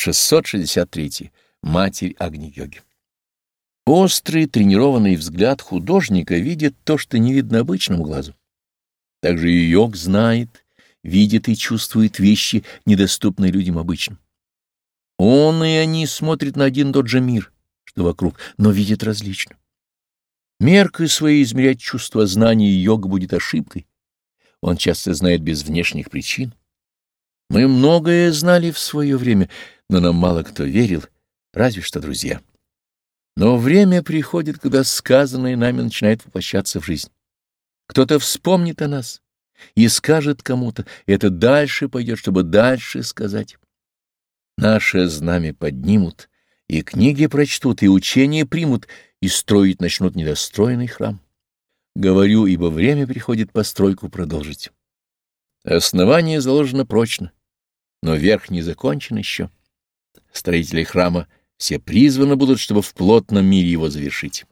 663. Матерь Агни-йоги. Острый тренированный взгляд художника видит то, что не видно обычному глазу. Также и йог знает, видит и чувствует вещи, недоступные людям обычным. Он и они смотрят на один тот же мир, что вокруг, но видят различно. Меркой своей измерять чувство знания йога будет ошибкой. Он часто знает без внешних причин. Мы многое знали в свое время, но нам мало кто верил, разве что друзья. Но время приходит, когда сказанное нами начинает воплощаться в жизнь. Кто-то вспомнит о нас и скажет кому-то, это дальше пойдет, чтобы дальше сказать. Наше знамя поднимут, и книги прочтут, и учения примут, и строить начнут недостроенный храм. Говорю, ибо время приходит постройку продолжить. Основание заложено прочно, но верх не закончен еще. Строители храма все призваны будут, чтобы в плотном мире его завершить.